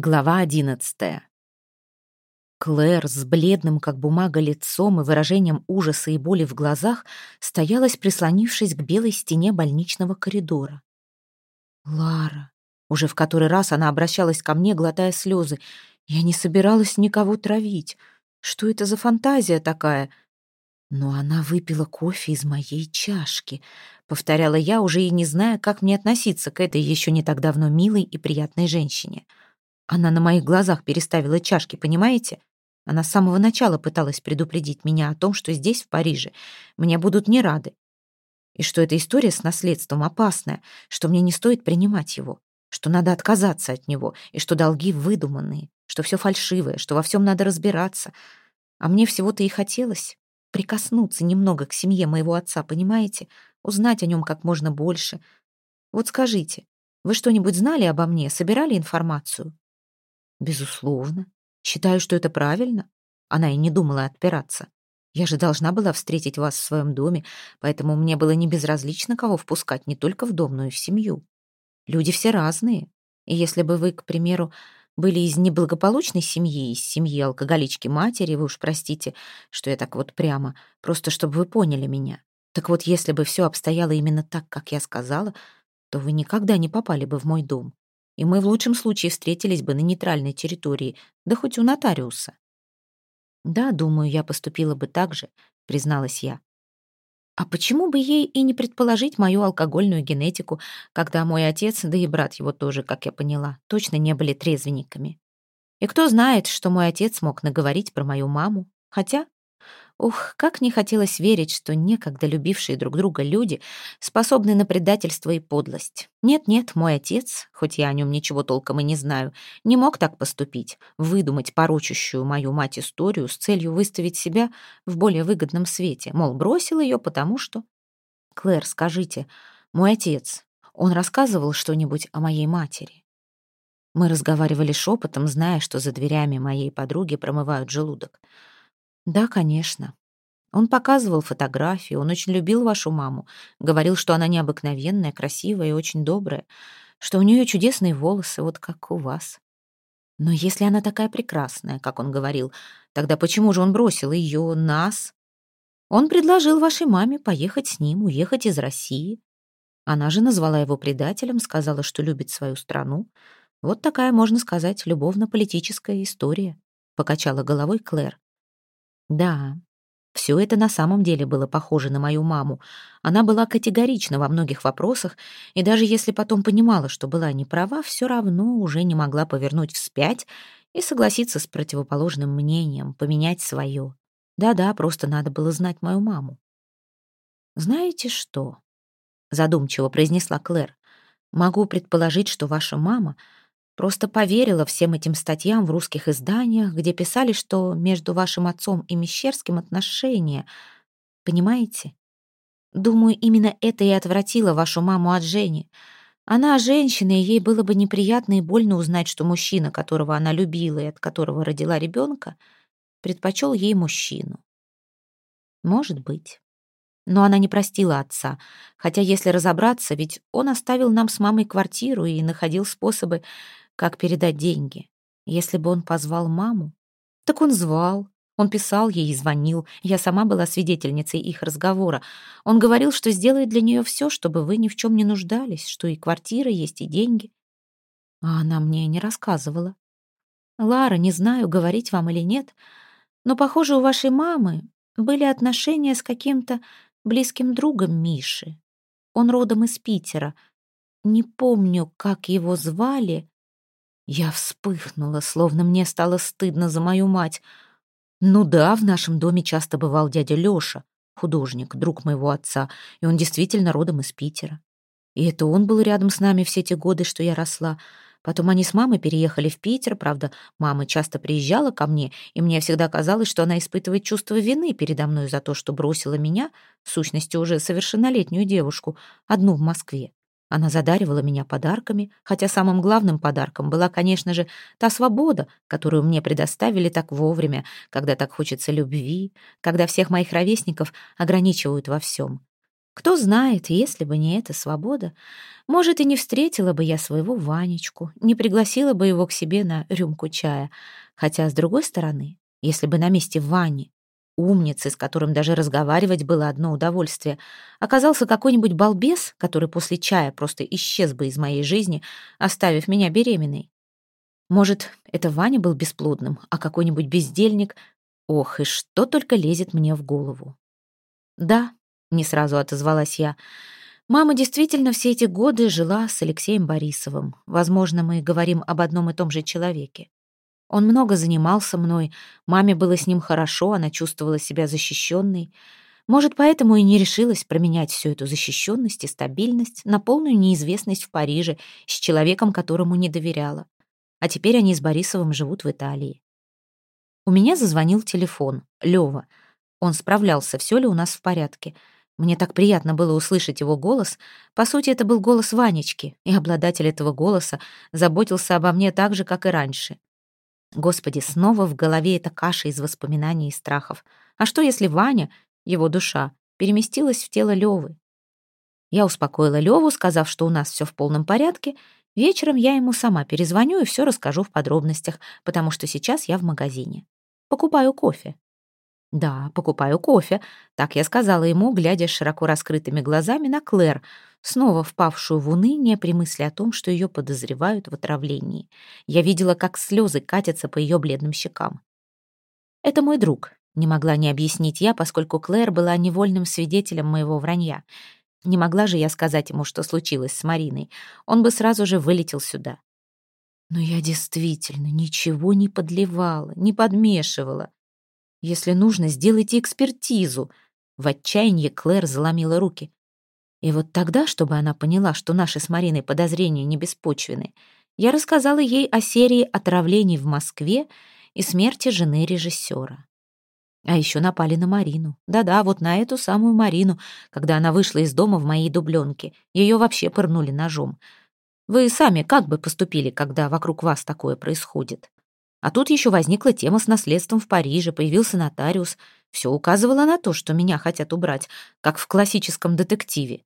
Глава одиннадцатая. Клэр с бледным, как бумага, лицом и выражением ужаса и боли в глазах стоялась, прислонившись к белой стене больничного коридора. «Лара!» Уже в который раз она обращалась ко мне, глотая слезы. «Я не собиралась никого травить. Что это за фантазия такая?» «Но она выпила кофе из моей чашки», — повторяла я, уже и не зная, как мне относиться к этой еще не так давно милой и приятной женщине. Она на моих глазах переставила чашки, понимаете? Она с самого начала пыталась предупредить меня о том, что здесь, в Париже, мне будут не рады. И что эта история с наследством опасная, что мне не стоит принимать его, что надо отказаться от него, и что долги выдуманные, что все фальшивое, что во всем надо разбираться. А мне всего-то и хотелось прикоснуться немного к семье моего отца, понимаете? Узнать о нем как можно больше. Вот скажите, вы что-нибудь знали обо мне, собирали информацию? Безусловно. Считаю, что это правильно. Она и не думала отпираться. Я же должна была встретить вас в своем доме, поэтому мне было не безразлично, кого впускать не только в дом, но и в семью. Люди все разные. И если бы вы, к примеру, были из неблагополучной семьи, из семьи алкоголички матери, вы уж простите, что я так вот прямо, просто чтобы вы поняли меня. Так вот, если бы все обстояло именно так, как я сказала, то вы никогда не попали бы в мой дом и мы в лучшем случае встретились бы на нейтральной территории, да хоть у нотариуса. «Да, думаю, я поступила бы так же», — призналась я. А почему бы ей и не предположить мою алкогольную генетику, когда мой отец, да и брат его тоже, как я поняла, точно не были трезвенниками? И кто знает, что мой отец мог наговорить про мою маму? Хотя Ух, как не хотелось верить, что некогда любившие друг друга люди способны на предательство и подлость. Нет-нет, мой отец, хоть я о нем ничего толком и не знаю, не мог так поступить, выдумать порочащую мою мать историю с целью выставить себя в более выгодном свете, мол, бросил ее потому что... Клэр, скажите, мой отец, он рассказывал что-нибудь о моей матери? Мы разговаривали шепотом, зная, что за дверями моей подруги промывают желудок. Да, конечно. Он показывал фотографии, он очень любил вашу маму, говорил, что она необыкновенная, красивая и очень добрая, что у нее чудесные волосы, вот как у вас. Но если она такая прекрасная, как он говорил, тогда почему же он бросил ее, нас? Он предложил вашей маме поехать с ним, уехать из России. Она же назвала его предателем, сказала, что любит свою страну. Вот такая, можно сказать, любовно-политическая история, покачала головой Клэр. Да, все это на самом деле было похоже на мою маму. Она была категорична во многих вопросах, и даже если потом понимала, что была не права, все равно уже не могла повернуть вспять и согласиться с противоположным мнением, поменять свое. Да-да, просто надо было знать мою маму. «Знаете что?» — задумчиво произнесла Клэр. «Могу предположить, что ваша мама — Просто поверила всем этим статьям в русских изданиях, где писали, что между вашим отцом и Мещерским отношения. Понимаете? Думаю, именно это и отвратило вашу маму от Жени. Она женщина, и ей было бы неприятно и больно узнать, что мужчина, которого она любила и от которого родила ребенка, предпочел ей мужчину. Может быть. Но она не простила отца, хотя, если разобраться, ведь он оставил нам с мамой квартиру и находил способы как передать деньги? Если бы он позвал маму? Так он звал. Он писал ей и звонил. Я сама была свидетельницей их разговора. Он говорил, что сделает для нее все, чтобы вы ни в чем не нуждались, что и квартира есть, и деньги. А она мне не рассказывала. Лара, не знаю, говорить вам или нет, но, похоже, у вашей мамы были отношения с каким-то близким другом Миши. Он родом из Питера. Не помню, как его звали, я вспыхнула, словно мне стало стыдно за мою мать. Ну да, в нашем доме часто бывал дядя Лёша, художник, друг моего отца, и он действительно родом из Питера. И это он был рядом с нами все те годы, что я росла. Потом они с мамой переехали в Питер, правда, мама часто приезжала ко мне, и мне всегда казалось, что она испытывает чувство вины передо мной за то, что бросила меня, в сущности уже совершеннолетнюю девушку, одну в Москве. Она задаривала меня подарками, хотя самым главным подарком была, конечно же, та свобода, которую мне предоставили так вовремя, когда так хочется любви, когда всех моих ровесников ограничивают во всем. Кто знает, если бы не эта свобода, может, и не встретила бы я своего Ванечку, не пригласила бы его к себе на рюмку чая. Хотя, с другой стороны, если бы на месте Вани, умницы, с которым даже разговаривать было одно удовольствие, оказался какой-нибудь балбес, который после чая просто исчез бы из моей жизни, оставив меня беременной. Может, это Ваня был бесплодным, а какой-нибудь бездельник. Ох, и что только лезет мне в голову. Да, не сразу отозвалась я. Мама действительно все эти годы жила с Алексеем Борисовым. Возможно, мы говорим об одном и том же человеке. Он много занимался мной, маме было с ним хорошо, она чувствовала себя защищенной. Может, поэтому и не решилась променять всю эту защищенность и стабильность на полную неизвестность в Париже с человеком, которому не доверяла. А теперь они с Борисовым живут в Италии. У меня зазвонил телефон. Лёва. Он справлялся, все ли у нас в порядке. Мне так приятно было услышать его голос. По сути, это был голос Ванечки, и обладатель этого голоса заботился обо мне так же, как и раньше. Господи, снова в голове эта каша из воспоминаний и страхов. А что, если Ваня, его душа, переместилась в тело Левы? Я успокоила Леву, сказав, что у нас все в полном порядке. Вечером я ему сама перезвоню и все расскажу в подробностях, потому что сейчас я в магазине. Покупаю кофе. «Да, покупаю кофе», — так я сказала ему, глядя широко раскрытыми глазами на Клэр, снова впавшую в уныние при мысли о том, что ее подозревают в отравлении. Я видела, как слезы катятся по ее бледным щекам. «Это мой друг», — не могла не объяснить я, поскольку Клэр была невольным свидетелем моего вранья. Не могла же я сказать ему, что случилось с Мариной. Он бы сразу же вылетел сюда. Но я действительно ничего не подливала, не подмешивала. Если нужно, сделайте экспертизу. В отчаянии Клэр заломила руки. И вот тогда, чтобы она поняла, что наши с Мариной подозрения не беспочвены, я рассказала ей о серии отравлений в Москве и смерти жены режиссера. А еще напали на Марину. Да-да, вот на эту самую Марину, когда она вышла из дома в моей дубленке. Ее вообще пырнули ножом. Вы сами как бы поступили, когда вокруг вас такое происходит? А тут еще возникла тема с наследством в Париже, появился нотариус. Все указывало на то, что меня хотят убрать, как в классическом детективе.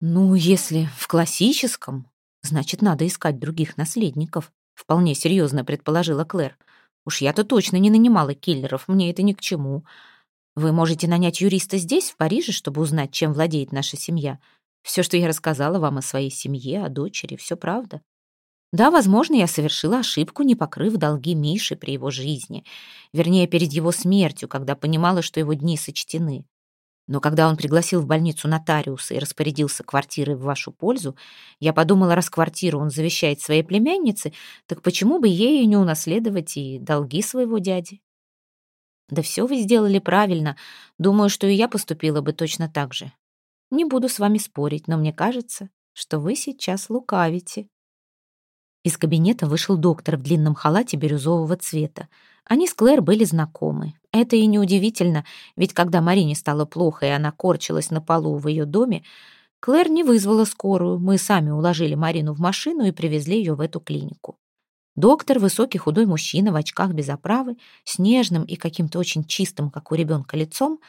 Ну, если в классическом, значит, надо искать других наследников, вполне серьезно предположила Клэр. Уж я-то точно не нанимала киллеров, мне это ни к чему. Вы можете нанять юриста здесь, в Париже, чтобы узнать, чем владеет наша семья. Все, что я рассказала вам о своей семье, о дочери, все правда. Да, возможно, я совершила ошибку, не покрыв долги Миши при его жизни. Вернее, перед его смертью, когда понимала, что его дни сочтены. Но когда он пригласил в больницу нотариуса и распорядился квартирой в вашу пользу, я подумала, раз квартиру он завещает своей племяннице, так почему бы ей не унаследовать и долги своего дяди? Да все вы сделали правильно. Думаю, что и я поступила бы точно так же. Не буду с вами спорить, но мне кажется, что вы сейчас лукавите. Из кабинета вышел доктор в длинном халате бирюзового цвета. Они с Клэр были знакомы. Это и неудивительно, ведь когда Марине стало плохо и она корчилась на полу в ее доме, Клэр не вызвала скорую. Мы сами уложили Марину в машину и привезли ее в эту клинику. Доктор, высокий худой мужчина в очках без оправы, с нежным и каким-то очень чистым, как у ребенка, лицом,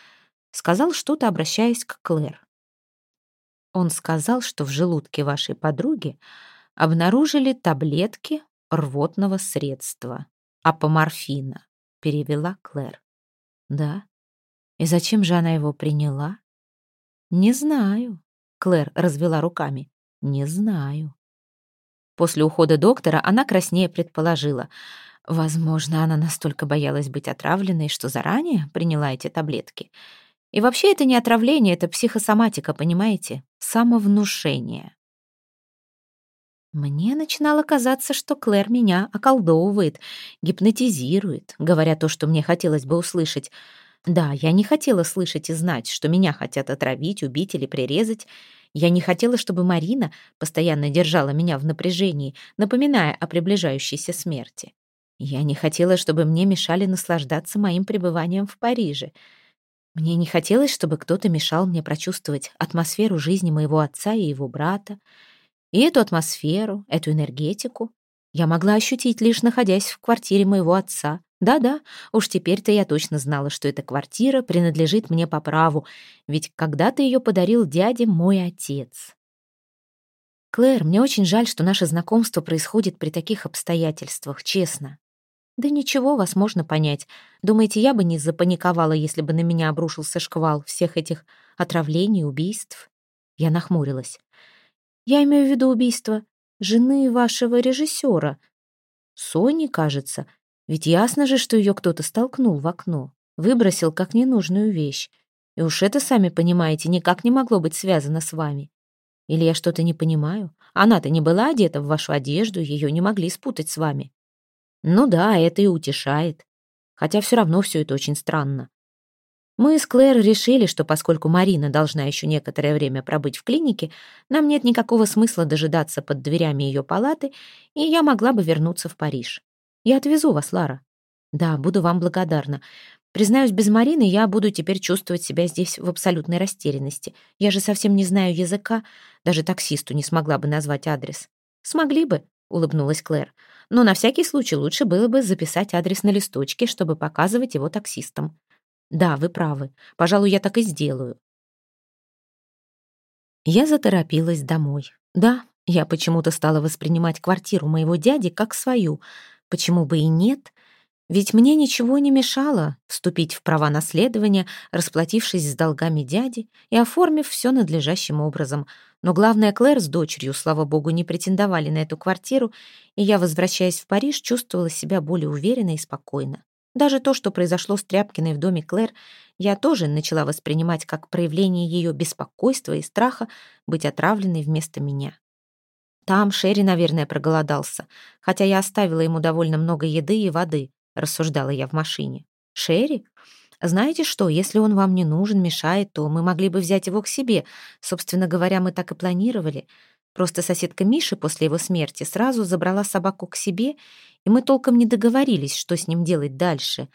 сказал что-то, обращаясь к Клэр. Он сказал, что в желудке вашей подруги обнаружили таблетки рвотного средства, апоморфина, перевела Клэр. Да. И зачем же она его приняла? Не знаю. Клэр развела руками. Не знаю. После ухода доктора она краснее предположила. Возможно, она настолько боялась быть отравленной, что заранее приняла эти таблетки. И вообще это не отравление, это психосоматика, понимаете? Самовнушение. Мне начинало казаться, что Клэр меня околдовывает, гипнотизирует, говоря то, что мне хотелось бы услышать. Да, я не хотела слышать и знать, что меня хотят отравить, убить или прирезать. Я не хотела, чтобы Марина постоянно держала меня в напряжении, напоминая о приближающейся смерти. Я не хотела, чтобы мне мешали наслаждаться моим пребыванием в Париже. Мне не хотелось, чтобы кто-то мешал мне прочувствовать атмосферу жизни моего отца и его брата, и эту атмосферу, эту энергетику я могла ощутить, лишь находясь в квартире моего отца, Да-да, уж теперь-то я точно знала, что эта квартира принадлежит мне по праву, ведь когда-то ее подарил дяде мой отец. Клэр, мне очень жаль, что наше знакомство происходит при таких обстоятельствах, честно. Да ничего, вас можно понять. Думаете, я бы не запаниковала, если бы на меня обрушился шквал всех этих отравлений, убийств? Я нахмурилась. Я имею в виду убийство жены вашего режиссера. Сони, кажется. Ведь ясно же, что ее кто-то столкнул в окно, выбросил как ненужную вещь. И уж это, сами понимаете, никак не могло быть связано с вами. Или я что-то не понимаю? Она-то не была одета в вашу одежду, ее не могли спутать с вами. Ну да, это и утешает. Хотя все равно все это очень странно. Мы с Клэр решили, что поскольку Марина должна еще некоторое время пробыть в клинике, нам нет никакого смысла дожидаться под дверями ее палаты, и я могла бы вернуться в Париж. Я отвезу вас, Лара. Да, буду вам благодарна. Признаюсь, без Марины я буду теперь чувствовать себя здесь в абсолютной растерянности. Я же совсем не знаю языка, даже таксисту не смогла бы назвать адрес. Смогли бы, улыбнулась Клэр. Но на всякий случай лучше было бы записать адрес на листочке, чтобы показывать его таксистам. Да, вы правы. Пожалуй, я так и сделаю. Я заторопилась домой. Да, я почему-то стала воспринимать квартиру моего дяди как свою. Почему бы и нет? Ведь мне ничего не мешало вступить в права наследования, расплатившись с долгами дяди и оформив все надлежащим образом. Но главное, Клэр с дочерью, слава богу, не претендовали на эту квартиру, и я, возвращаясь в Париж, чувствовала себя более уверенно и спокойно. Даже то, что произошло с Тряпкиной в доме Клэр, я тоже начала воспринимать как проявление ее беспокойства и страха быть отравленной вместо меня. Там Шерри, наверное, проголодался, хотя я оставила ему довольно много еды и воды, рассуждала я в машине. Шерри? Знаете что, если он вам не нужен, мешает, то мы могли бы взять его к себе. Собственно говоря, мы так и планировали. Просто соседка Миши после его смерти сразу забрала собаку к себе, и мы толком не договорились, что с ним делать дальше.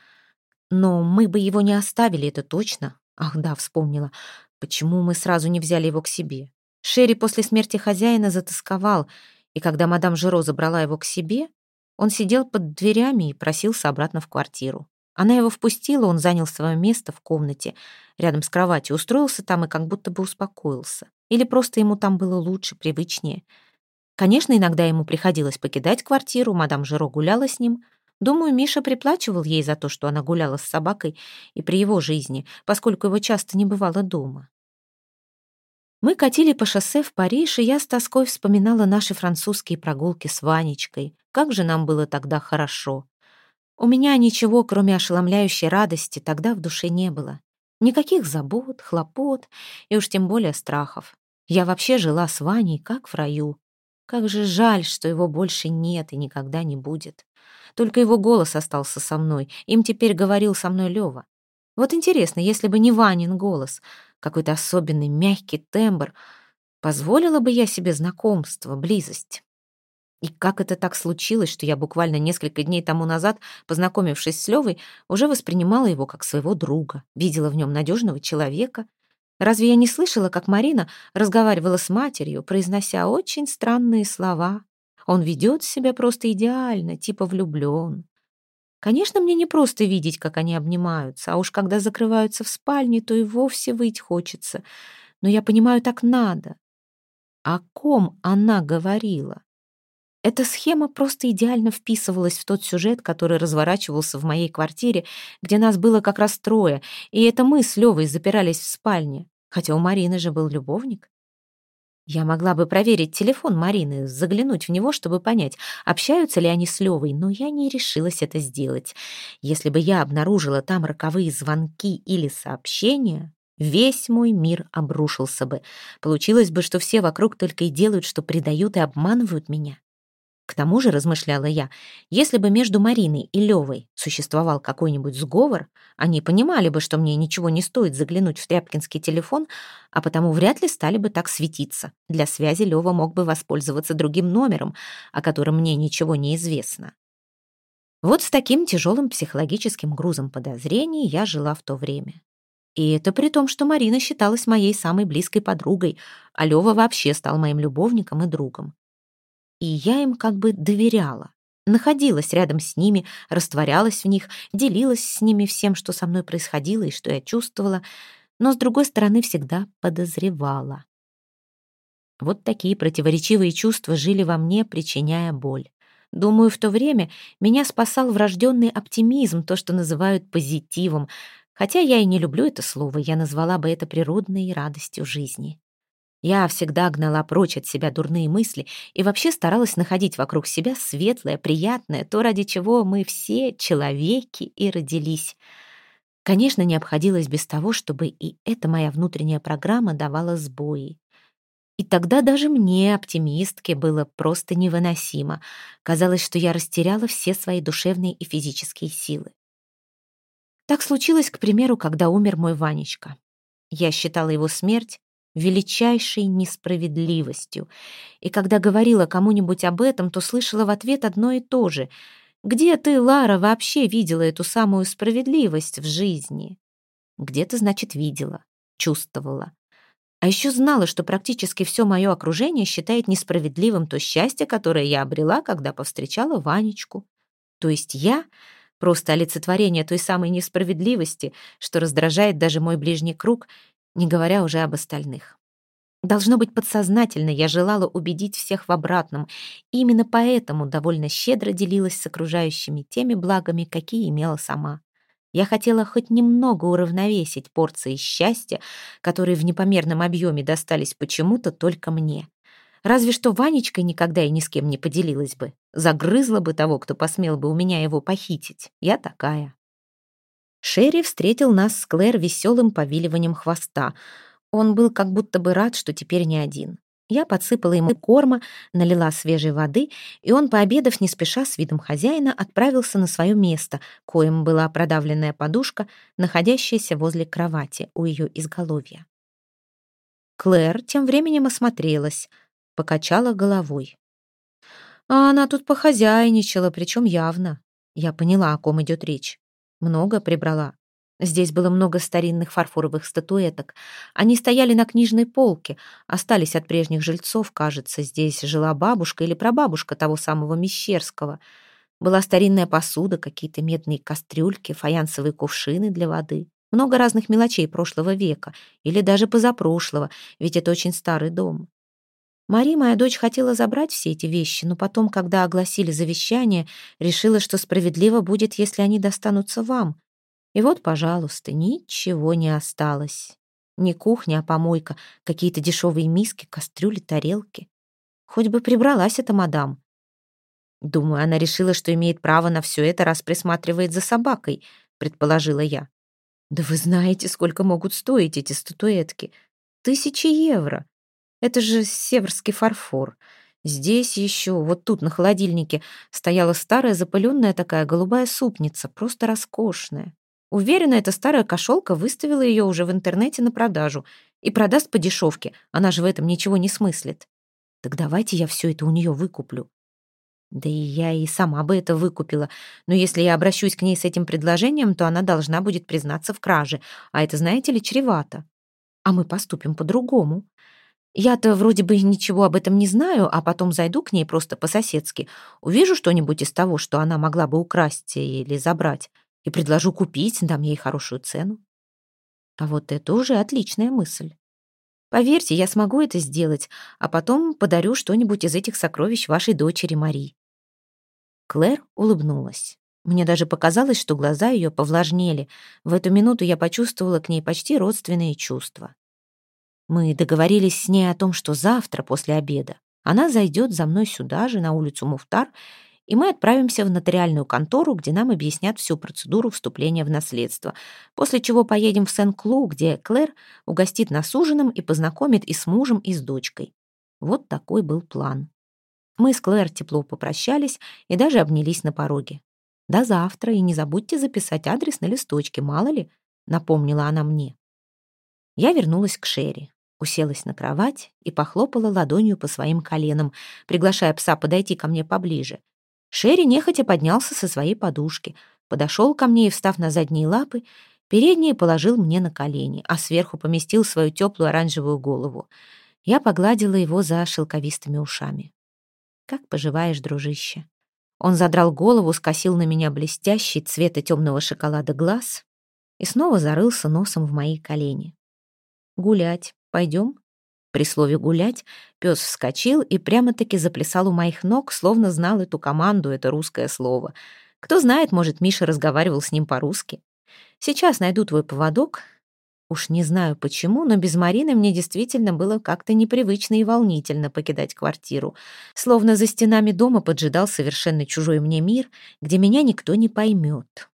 Но мы бы его не оставили, это точно. Ах да, вспомнила. Почему мы сразу не взяли его к себе? Шерри после смерти хозяина затасковал, и когда мадам Жиро забрала его к себе, он сидел под дверями и просился обратно в квартиру. Она его впустила, он занял свое место в комнате, рядом с кроватью, устроился там и как будто бы успокоился. Или просто ему там было лучше, привычнее. Конечно, иногда ему приходилось покидать квартиру, мадам Жиро гуляла с ним. Думаю, Миша приплачивал ей за то, что она гуляла с собакой и при его жизни, поскольку его часто не бывало дома. Мы катили по шоссе в Париж, и я с тоской вспоминала наши французские прогулки с Ванечкой. Как же нам было тогда хорошо. У меня ничего, кроме ошеломляющей радости, тогда в душе не было. Никаких забот, хлопот и уж тем более страхов. Я вообще жила с Ваней, как в раю. Как же жаль, что его больше нет и никогда не будет. Только его голос остался со мной. Им теперь говорил со мной Лёва. Вот интересно, если бы не Ванин голос, какой-то особенный мягкий тембр, позволила бы я себе знакомство, близость. И как это так случилось, что я буквально несколько дней тому назад, познакомившись с Левой, уже воспринимала его как своего друга, видела в нем надежного человека, Разве я не слышала, как Марина разговаривала с матерью, произнося очень странные слова? Он ведет себя просто идеально, типа влюблен. Конечно, мне не просто видеть, как они обнимаются, а уж когда закрываются в спальне, то и вовсе выть хочется. Но я понимаю, так надо. О ком она говорила? Эта схема просто идеально вписывалась в тот сюжет, который разворачивался в моей квартире, где нас было как раз трое, и это мы с Левой запирались в спальне хотя у Марины же был любовник. Я могла бы проверить телефон Марины, заглянуть в него, чтобы понять, общаются ли они с Левой, но я не решилась это сделать. Если бы я обнаружила там роковые звонки или сообщения, весь мой мир обрушился бы. Получилось бы, что все вокруг только и делают, что предают и обманывают меня. К тому же, размышляла я, если бы между Мариной и Левой существовал какой-нибудь сговор, они понимали бы, что мне ничего не стоит заглянуть в тряпкинский телефон, а потому вряд ли стали бы так светиться. Для связи Лева мог бы воспользоваться другим номером, о котором мне ничего не известно. Вот с таким тяжелым психологическим грузом подозрений я жила в то время. И это при том, что Марина считалась моей самой близкой подругой, а Лева вообще стал моим любовником и другом и я им как бы доверяла. находилась рядом с ними, растворялась в них, делилась с ними всем, что со мной происходило и что я чувствовала, но, с другой стороны, всегда подозревала. Вот такие противоречивые чувства жили во мне, причиняя боль. Думаю, в то время меня спасал врожденный оптимизм, то, что называют позитивом, хотя я и не люблю это слово, я назвала бы это природной радостью жизни. Я всегда гнала прочь от себя дурные мысли и вообще старалась находить вокруг себя светлое, приятное, то, ради чего мы все человеки и родились. Конечно, не обходилось без того, чтобы и эта моя внутренняя программа давала сбои. И тогда даже мне, оптимистке, было просто невыносимо. Казалось, что я растеряла все свои душевные и физические силы. Так случилось, к примеру, когда умер мой Ванечка. Я считала его смерть величайшей несправедливостью. И когда говорила кому-нибудь об этом, то слышала в ответ одно и то же. «Где ты, Лара, вообще видела эту самую справедливость в жизни?» «Где-то, значит, видела, чувствовала». А еще знала, что практически все мое окружение считает несправедливым то счастье, которое я обрела, когда повстречала Ванечку. То есть я — просто олицетворение той самой несправедливости, что раздражает даже мой ближний круг — не говоря уже об остальных. Должно быть, подсознательно я желала убедить всех в обратном, и именно поэтому довольно щедро делилась с окружающими теми благами, какие имела сама. Я хотела хоть немного уравновесить порции счастья, которые в непомерном объеме достались почему-то только мне. Разве что Ванечкой никогда и ни с кем не поделилась бы. Загрызла бы того, кто посмел бы у меня его похитить. Я такая. Шерри встретил нас с Клэр веселым повиливанием хвоста. Он был как будто бы рад, что теперь не один. Я подсыпала ему корма, налила свежей воды, и он, пообедав не спеша с видом хозяина, отправился на свое место, коим была продавленная подушка, находящаяся возле кровати у ее изголовья. Клэр тем временем осмотрелась, покачала головой. А она тут похозяйничала, причем явно. Я поняла, о ком идет речь. Много прибрала. Здесь было много старинных фарфоровых статуэток. Они стояли на книжной полке, остались от прежних жильцов, кажется. Здесь жила бабушка или прабабушка того самого Мещерского. Была старинная посуда, какие-то медные кастрюльки, фаянсовые кувшины для воды. Много разных мелочей прошлого века или даже позапрошлого, ведь это очень старый дом. Мари, моя дочь, хотела забрать все эти вещи, но потом, когда огласили завещание, решила, что справедливо будет, если они достанутся вам. И вот, пожалуйста, ничего не осталось. Ни кухня, а помойка, какие-то дешевые миски, кастрюли, тарелки. Хоть бы прибралась эта мадам. Думаю, она решила, что имеет право на все это, раз присматривает за собакой, предположила я. Да вы знаете, сколько могут стоить эти статуэтки. Тысячи евро. Это же северский фарфор. Здесь еще, вот тут на холодильнике, стояла старая запыленная такая голубая супница, просто роскошная. Уверена, эта старая кошелка выставила ее уже в интернете на продажу и продаст по дешевке, она же в этом ничего не смыслит. Так давайте я все это у нее выкуплю. Да и я и сама бы это выкупила, но если я обращусь к ней с этим предложением, то она должна будет признаться в краже, а это, знаете ли, чревато. А мы поступим по-другому. Я-то вроде бы ничего об этом не знаю, а потом зайду к ней просто по-соседски, увижу что-нибудь из того, что она могла бы украсть или забрать, и предложу купить, дам ей хорошую цену. А вот это уже отличная мысль. Поверьте, я смогу это сделать, а потом подарю что-нибудь из этих сокровищ вашей дочери Мари. Клэр улыбнулась. Мне даже показалось, что глаза ее повлажнели. В эту минуту я почувствовала к ней почти родственные чувства. Мы договорились с ней о том, что завтра после обеда она зайдет за мной сюда же, на улицу Муфтар, и мы отправимся в нотариальную контору, где нам объяснят всю процедуру вступления в наследство, после чего поедем в Сен-Клу, где Клэр угостит нас ужином и познакомит и с мужем, и с дочкой. Вот такой был план. Мы с Клэр тепло попрощались и даже обнялись на пороге. «До завтра, и не забудьте записать адрес на листочке, мало ли», — напомнила она мне. Я вернулась к Шерри уселась на кровать и похлопала ладонью по своим коленам, приглашая пса подойти ко мне поближе. Шерри нехотя поднялся со своей подушки, подошел ко мне и, встав на задние лапы, передние положил мне на колени, а сверху поместил свою теплую оранжевую голову. Я погладила его за шелковистыми ушами. «Как поживаешь, дружище?» Он задрал голову, скосил на меня блестящий цвета темного шоколада глаз и снова зарылся носом в мои колени. «Гулять. Пойдем?» При слове «гулять» пес вскочил и прямо-таки заплясал у моих ног, словно знал эту команду, это русское слово. Кто знает, может, Миша разговаривал с ним по-русски. «Сейчас найду твой поводок». Уж не знаю почему, но без Марины мне действительно было как-то непривычно и волнительно покидать квартиру. Словно за стенами дома поджидал совершенно чужой мне мир, где меня никто не поймет.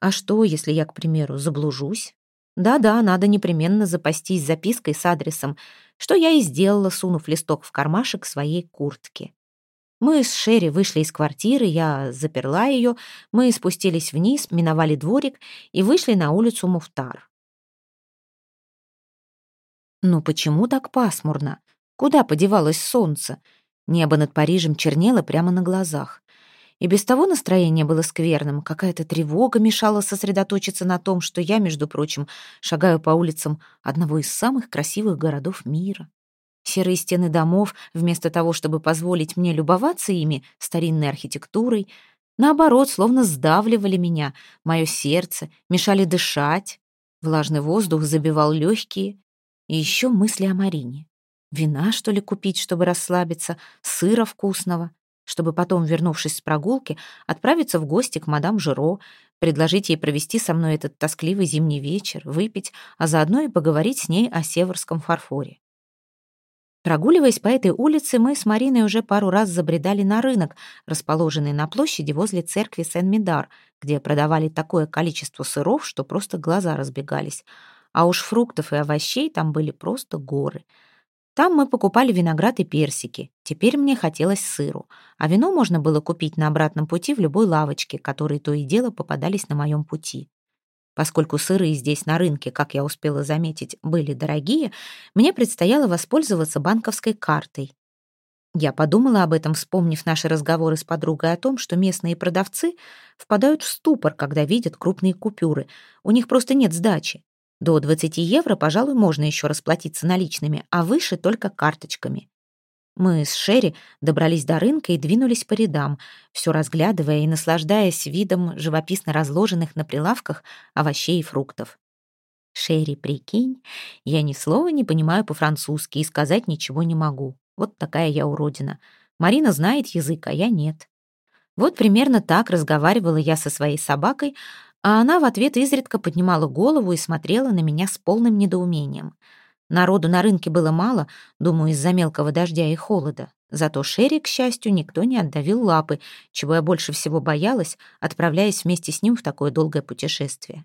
А что, если я, к примеру, заблужусь? Да-да, надо непременно запастись запиской с адресом, что я и сделала, сунув листок в кармашек своей куртки. Мы с Шерри вышли из квартиры, я заперла ее, мы спустились вниз, миновали дворик и вышли на улицу Муфтар. Ну почему так пасмурно? Куда подевалось солнце? Небо над Парижем чернело прямо на глазах. И без того настроение было скверным, какая-то тревога мешала сосредоточиться на том, что я, между прочим, шагаю по улицам одного из самых красивых городов мира. Серые стены домов, вместо того, чтобы позволить мне любоваться ими, старинной архитектурой, наоборот, словно сдавливали меня, мое сердце, мешали дышать. Влажный воздух забивал легкие. И еще мысли о Марине. Вина, что ли, купить, чтобы расслабиться, сыра вкусного чтобы потом, вернувшись с прогулки, отправиться в гости к мадам Жиро, предложить ей провести со мной этот тоскливый зимний вечер, выпить, а заодно и поговорить с ней о северском фарфоре. Прогуливаясь по этой улице, мы с Мариной уже пару раз забредали на рынок, расположенный на площади возле церкви Сен-Медар, где продавали такое количество сыров, что просто глаза разбегались. А уж фруктов и овощей там были просто горы — там мы покупали виноград и персики. Теперь мне хотелось сыру. А вино можно было купить на обратном пути в любой лавочке, которые то и дело попадались на моем пути. Поскольку сыры здесь на рынке, как я успела заметить, были дорогие, мне предстояло воспользоваться банковской картой. Я подумала об этом, вспомнив наши разговоры с подругой о том, что местные продавцы впадают в ступор, когда видят крупные купюры. У них просто нет сдачи. До 20 евро, пожалуй, можно еще расплатиться наличными, а выше только карточками. Мы с Шерри добрались до рынка и двинулись по рядам, все разглядывая и наслаждаясь видом живописно разложенных на прилавках овощей и фруктов. «Шерри, прикинь, я ни слова не понимаю по-французски и сказать ничего не могу. Вот такая я уродина. Марина знает язык, а я нет». Вот примерно так разговаривала я со своей собакой, а она в ответ изредка поднимала голову и смотрела на меня с полным недоумением. Народу на рынке было мало, думаю, из-за мелкого дождя и холода. Зато Шерри, к счастью, никто не отдавил лапы, чего я больше всего боялась, отправляясь вместе с ним в такое долгое путешествие.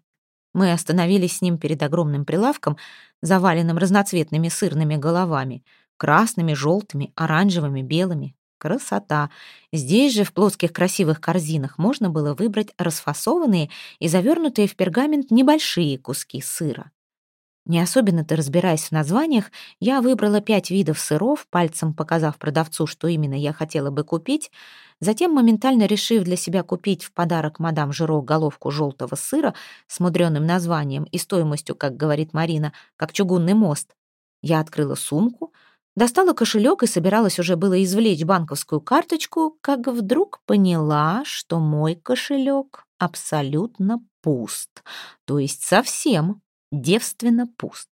Мы остановились с ним перед огромным прилавком, заваленным разноцветными сырными головами, красными, желтыми, оранжевыми, белыми, Красота! Здесь же в плоских красивых корзинах можно было выбрать расфасованные и завернутые в пергамент небольшие куски сыра. Не особенно-то разбираясь в названиях, я выбрала пять видов сыров, пальцем показав продавцу, что именно я хотела бы купить, затем, моментально решив для себя купить в подарок мадам Жиро головку желтого сыра с мудреным названием и стоимостью, как говорит Марина, как чугунный мост, я открыла сумку, Достала кошелек и собиралась уже было извлечь банковскую карточку, как вдруг поняла, что мой кошелек абсолютно пуст, то есть совсем девственно пуст.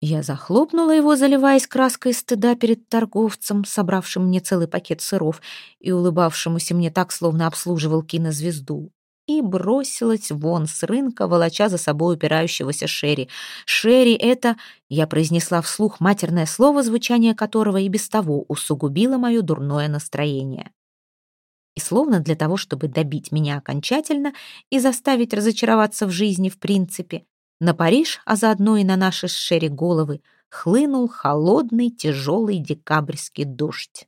Я захлопнула его, заливаясь краской стыда перед торговцем, собравшим мне целый пакет сыров и улыбавшемуся мне так, словно обслуживал кинозвезду и бросилась вон с рынка, волоча за собой упирающегося Шерри. «Шерри — это...» — я произнесла вслух матерное слово, звучание которого и без того усугубило мое дурное настроение. И словно для того, чтобы добить меня окончательно и заставить разочароваться в жизни в принципе, на Париж, а заодно и на наши с Шерри головы, хлынул холодный тяжелый декабрьский дождь.